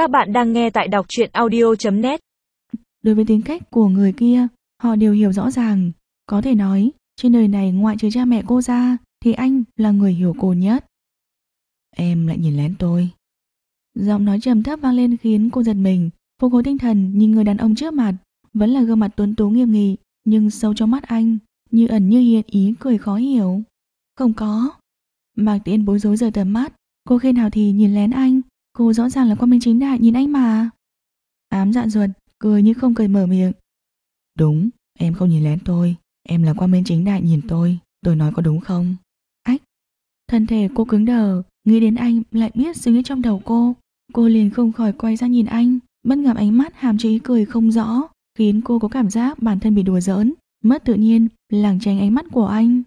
Các bạn đang nghe tại đọc truyện audio.net Đối với tính cách của người kia, họ đều hiểu rõ ràng. Có thể nói, trên đời này ngoại trừ cha mẹ cô ra, thì anh là người hiểu cô nhất. Em lại nhìn lén tôi. Giọng nói trầm thấp vang lên khiến cô giật mình, phục hồi tinh thần nhìn người đàn ông trước mặt, vẫn là gương mặt tuấn tú nghiêm nghị, nhưng sâu trong mắt anh, như ẩn như hiện ý cười khó hiểu. Không có. Mạc Tiễn bối rối rời tầm mắt, cô khi nào thì nhìn lén anh, cô rõ ràng là quan minh chính đại nhìn anh mà. Ám dạ ruột, cười như không cười mở miệng. Đúng, em không nhìn lén tôi, em là quan minh chính đại nhìn tôi, tôi nói có đúng không? Ách, thân thể cô cứng đờ, nghĩ đến anh lại biết suy nghĩ trong đầu cô. Cô liền không khỏi quay ra nhìn anh, bất ngờ ánh mắt hàm chứa ý cười không rõ, khiến cô có cảm giác bản thân bị đùa giỡn, mất tự nhiên, lảng tránh ánh mắt của anh.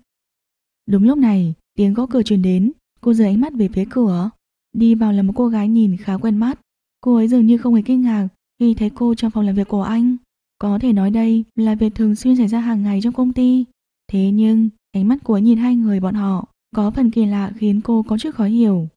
Đúng lúc này, tiếng gõ cửa truyền đến, cô rời ánh mắt về phía cửa. Đi vào là một cô gái nhìn khá quen mắt. Cô ấy dường như không hề kinh ngạc khi thấy cô trong phòng làm việc của anh. Có thể nói đây là việc thường xuyên xảy ra hàng ngày trong công ty. Thế nhưng, ánh mắt của nhìn hai người bọn họ có phần kỳ lạ khiến cô có chút khó hiểu.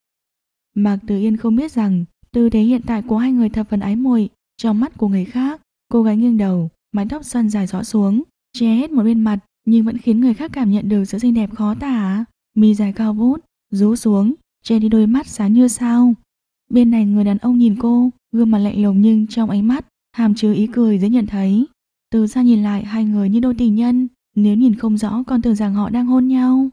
Mạc Tử Yên không biết rằng tư thế hiện tại của hai người thập phần ái muội trong mắt của người khác. Cô gái nghiêng đầu, mái tóc xoăn dài rõ xuống, che hết một bên mặt nhưng vẫn khiến người khác cảm nhận được sự xinh đẹp khó tả. Mi dài cao vút, rú xuống, che đi đôi mắt sáng như sao. Bên này người đàn ông nhìn cô, gương mặt lạnh lùng nhưng trong ánh mắt hàm chứa ý cười dễ nhận thấy. Từ xa nhìn lại hai người như đôi tình nhân, nếu nhìn không rõ còn tưởng rằng họ đang hôn nhau.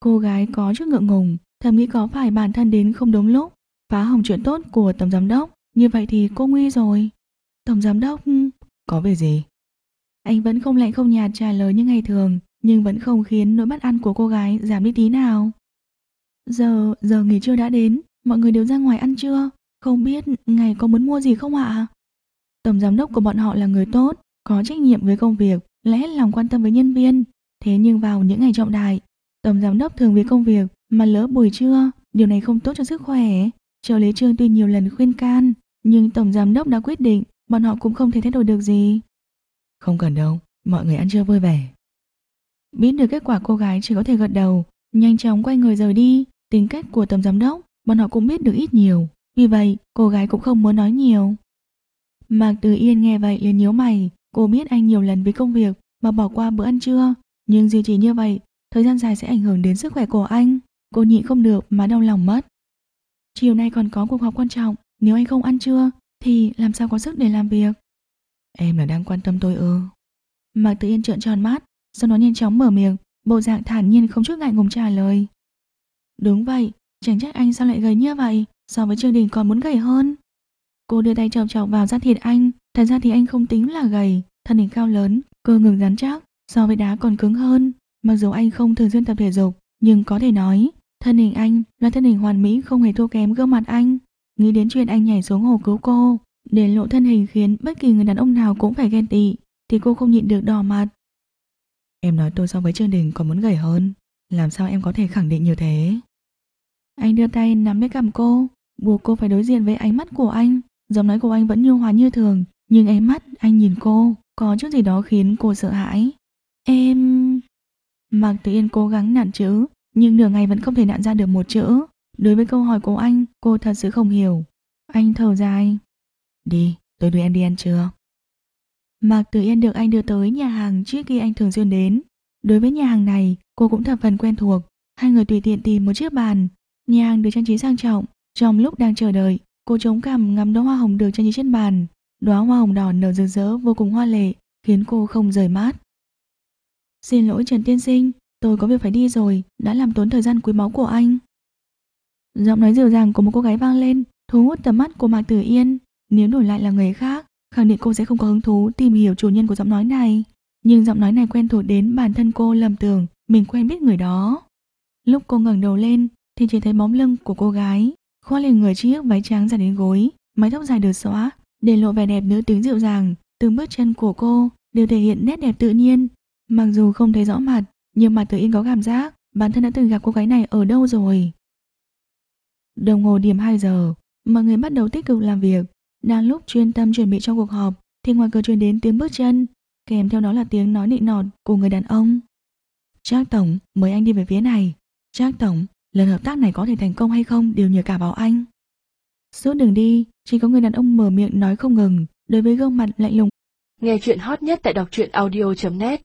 Cô gái có chút ngượng ngùng, thầm nghĩ có phải bản thân đến không đúng lúc, phá hỏng chuyện tốt của tổng giám đốc, như vậy thì cô nguy rồi. Tổng giám đốc, có về gì? Anh vẫn không lạnh không nhạt trả lời như ngày thường, nhưng vẫn không khiến nỗi bất an của cô gái giảm đi tí nào. Giờ, giờ nghỉ trưa đã đến, mọi người đều ra ngoài ăn trưa, không biết ngày có muốn mua gì không ạ? Tổng giám đốc của bọn họ là người tốt, có trách nhiệm với công việc, lẽ lòng quan tâm với nhân viên. Thế nhưng vào những ngày trọng đại, tổng giám đốc thường vì công việc mà lỡ buổi trưa, điều này không tốt cho sức khỏe. Trợ lý trương tuy nhiều lần khuyên can, nhưng tổng giám đốc đã quyết định, bọn họ cũng không thể thay đổi được gì. Không cần đâu, mọi người ăn trưa vui vẻ. Biết được kết quả cô gái chỉ có thể gật đầu, nhanh chóng quay người rời đi. Tính cách của tổng giám đốc, bọn họ cũng biết được ít nhiều. Vì vậy, cô gái cũng không muốn nói nhiều. Mạc Từ Yên nghe vậy liền nhíu mày. Cô biết anh nhiều lần vì công việc mà bỏ qua bữa ăn trưa. Nhưng duy trì như vậy, thời gian dài sẽ ảnh hưởng đến sức khỏe của anh. Cô nhịn không được mà đau lòng mất. Chiều nay còn có cuộc họp quan trọng. Nếu anh không ăn trưa, thì làm sao có sức để làm việc? Em là đang quan tâm tôi ư? Mạc Tử Yên trợn tròn mắt, sau đó nhanh chóng mở miệng, bộ dạng thản nhiên không chút ngại ngùng trả lời. Đúng vậy, chẳng trách anh sao lại gầy như vậy, so với Trương Đình còn muốn gầy hơn. Cô đưa tay chọc chọc vào da thịt anh, thật ra thì anh không tính là gầy, thân hình cao lớn, cơ ngực rắn chắc, so với đá còn cứng hơn. Mặc dù anh không thường xuyên tập thể dục, nhưng có thể nói, thân hình anh là thân hình hoàn mỹ không hề thua kém gương mặt anh. Nghĩ đến chuyện anh nhảy xuống hồ cứu cô, để lộ thân hình khiến bất kỳ người đàn ông nào cũng phải ghen tị, thì cô không nhịn được đỏ mặt. Em nói tôi so với Trương Đình còn muốn gầy hơn, làm sao em có thể khẳng định như thế? Anh đưa tay nắm lấy cằm cô, buộc cô phải đối diện với ánh mắt của anh. Giọng nói của anh vẫn nhu hòa như thường, nhưng ánh mắt anh nhìn cô, có chút gì đó khiến cô sợ hãi. Em... Mạc Tử Yên cố gắng nặn chữ, nhưng nửa ngày vẫn không thể nặn ra được một chữ. Đối với câu hỏi của anh, cô thật sự không hiểu. Anh thở dài. Đi, tôi đưa em đi ăn trưa. Mạc Tử Yên được anh đưa tới nhà hàng trước khi anh thường xuyên đến. Đối với nhà hàng này, cô cũng thập phần quen thuộc. Hai người tùy tiện tìm một chiếc bàn. Nhà hàng được trang trí sang trọng. Trong lúc đang chờ đợi, cô chống cằm ngắm đóa hoa hồng được trang trí trên bàn. Đóa hoa hồng đỏ nở rực rỡ vô cùng hoa lệ, khiến cô không rời mắt. Xin lỗi Trần Tiên Sinh, tôi có việc phải đi rồi, đã làm tốn thời gian quý báu của anh. Giọng nói dịu dàng của một cô gái vang lên, thu hút tầm mắt của Mạc Tử Yên. Nếu đổi lại là người khác, khẳng định cô sẽ không có hứng thú tìm hiểu chủ nhân của giọng nói này. Nhưng giọng nói này quen thuộc đến bản thân cô lầm tưởng mình quen biết người đó. Lúc cô ngẩng đầu lên thì chỉ thấy bóng lưng của cô gái, khoác lên người chiếc váy trắng dài đến gối, mái tóc dài được xóa, để lộ vẻ đẹp nữ tính dịu dàng. Từng bước chân của cô đều thể hiện nét đẹp tự nhiên. Mặc dù không thấy rõ mặt, nhưng mà tự yên có cảm giác bản thân đã từng gặp cô gái này ở đâu rồi. Đồng hồ điểm 2 giờ, mọi người bắt đầu tích cực làm việc. Đang lúc chuyên tâm chuẩn bị cho cuộc họp thì ngoài cửa truyền đến tiếng bước chân, kèm theo đó là tiếng nói nịnh nọt của người đàn ông. Trác Tổng, mời anh đi về phía này. Trác Tổng, lần hợp tác này có thể thành công hay không đều nhờ cả vào anh. Suốt đường đi, chỉ có người đàn ông mở miệng nói không ngừng, đối với gương mặt lạnh lùng. Nghe chuyện hot nhất tại đọc truyện audio.net